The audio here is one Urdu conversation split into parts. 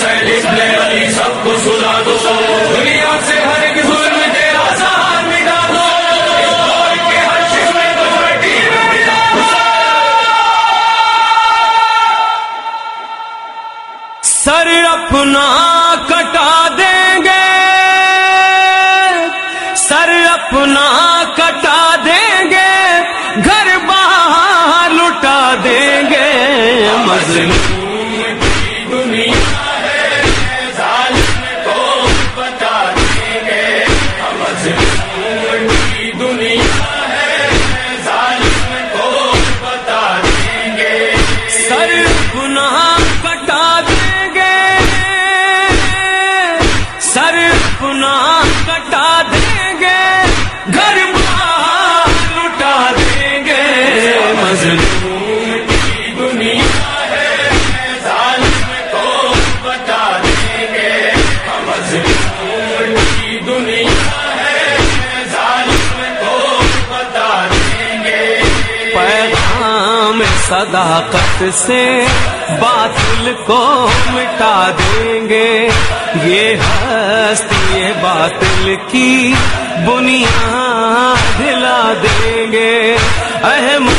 پیغام مظلوم کی دنیا ہے ظالم کو بتا دیں گے مظلوم کی دنیا ہے ظالم کو بتا دیں گے پیغام صداقت سے باطل کو مٹا دیں گے۔ یہ ہستی باطل کی بنیاد دلا دیں گے۔ احمد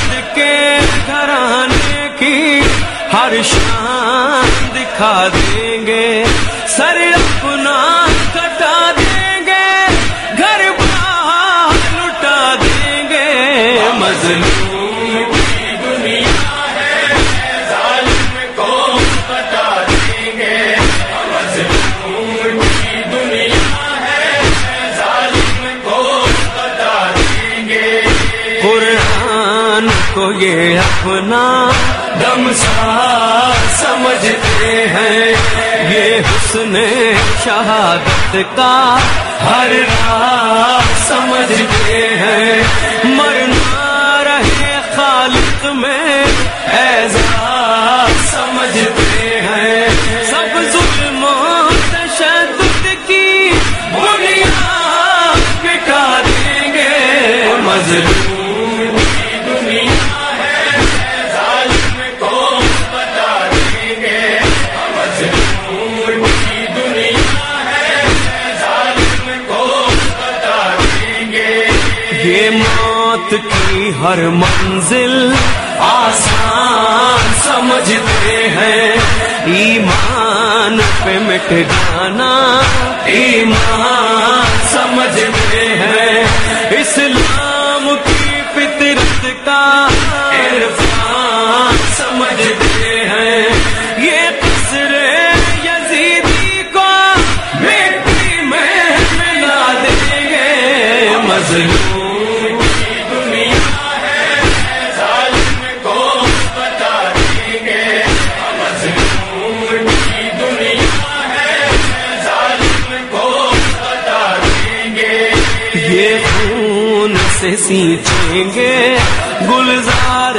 شان دکھا دیں گے۔ سر اپنا کٹا دیں گے۔ گھر باہر لٹا دیں گے۔ مظلوم کی دنیا ہے، ظالم کو بتا دیں گے۔ مظلوم کی دنیا ہے، ظالم کو بتا دیں گے۔ قرآن کو یہ اپنا دم سمجھتے ہیں، یہ حسن شہادت کا ہر راہ سمجھتے ہیں۔ مرنا رہے خالق میں اعزاز سمجھتے ہیں۔ سب ظلم تشدد کی بنیاد مٹا دیں گے۔ مظلوم پر منزل آسان سمجھتے ہیں۔ ایمان پہ مٹ جانا ایمان سمجھتے ہیں۔ اس لیے خون سے سینچیں گے۔ گلزار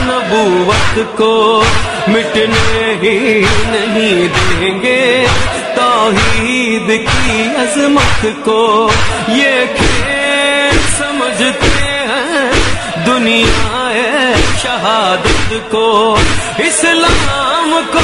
نبوت کو مٹنے ہی نہیں دیں گے۔ توحید کی عظمت کو یہ کھیل سمجھتے ہیں۔ دنیا ہے شہادت کو، اسلام کو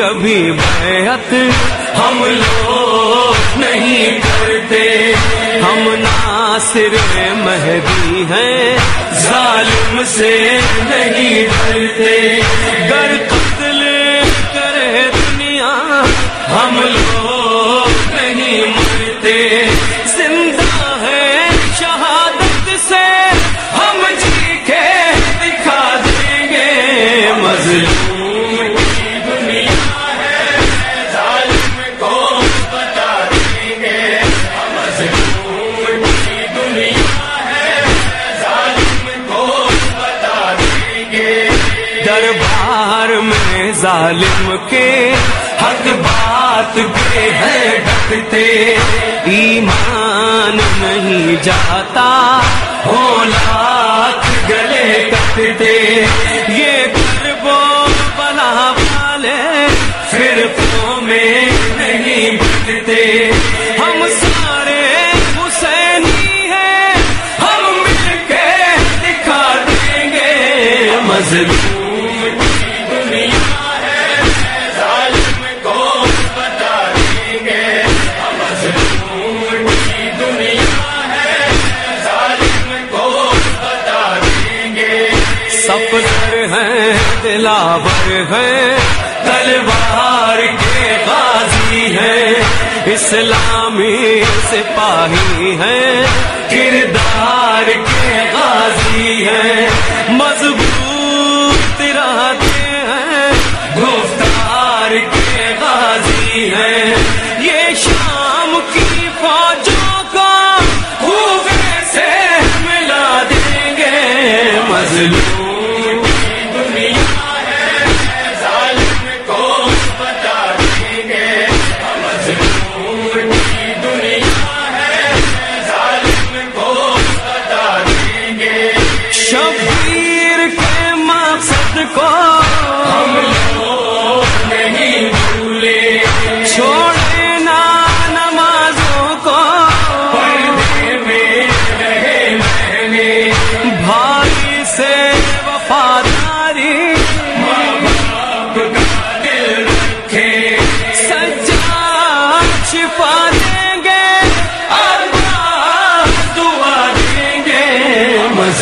کبھی بیعت ہم لوگ نہیں کرتے۔ ہم ناصر مہدی ہیں، ظالم سے نہیں ڈرتے۔ گر ظالم کے حق بات کے ہیں ڈھکتے۔ ایمان نہیں جاتا، ہو لاکھ گلے کٹتے۔ یہ کربو بلا والے پھر میں نہیں بٹتے ہم سارے حسینی ہیں، ہم مل کے دکھا دیں گے۔ مظلوم سپر ہیں، دلاور ہیں، تلوار کے غازی ہیں، اسلامی سپاہی ہیں، کردار کے غازی ہیں۔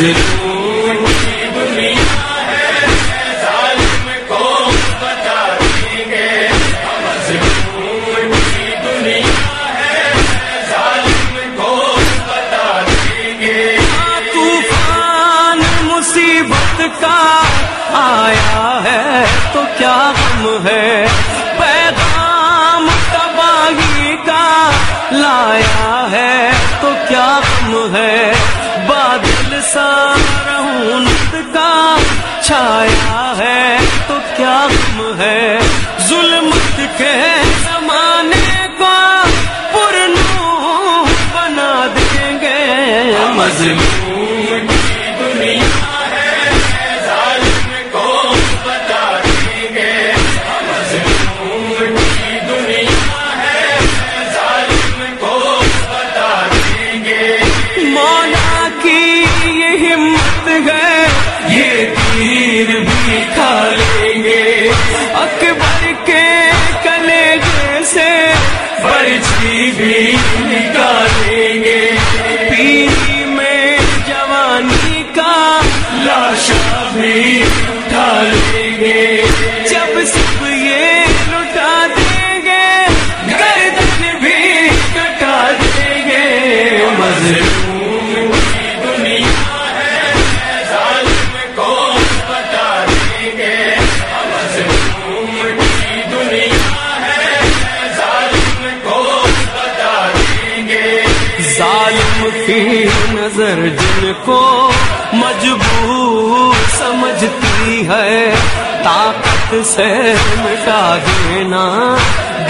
مظلوم کی دنیا ہے ظالم کو بتا دیں گے مظلوم کی دنیا ہے ظالم کو بتا دیں گے طوفان مصیبت کا آیا ہے، تو کیا غم ہے؟ پیغام تباہی کا لایا ہے، تو کیا سارا سا کا چھایا ہے، تو کیا غم ہے؟ ظلمت کے زمانے کو پرنو بنا دیں گے۔ مظلوم نظر جن کو مجبور سمجھتی ہے، طاقت سے مٹا دینا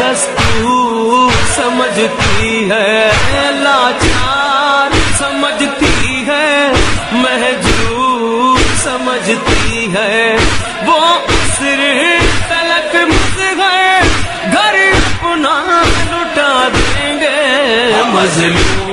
دستور سمجھتی ہے۔ لاچار سمجھتی ہے، محجور سمجھتی ہے۔ وہ عصر تلک مز گئے، گھر اپنا لٹا دیں گے۔ مظلوم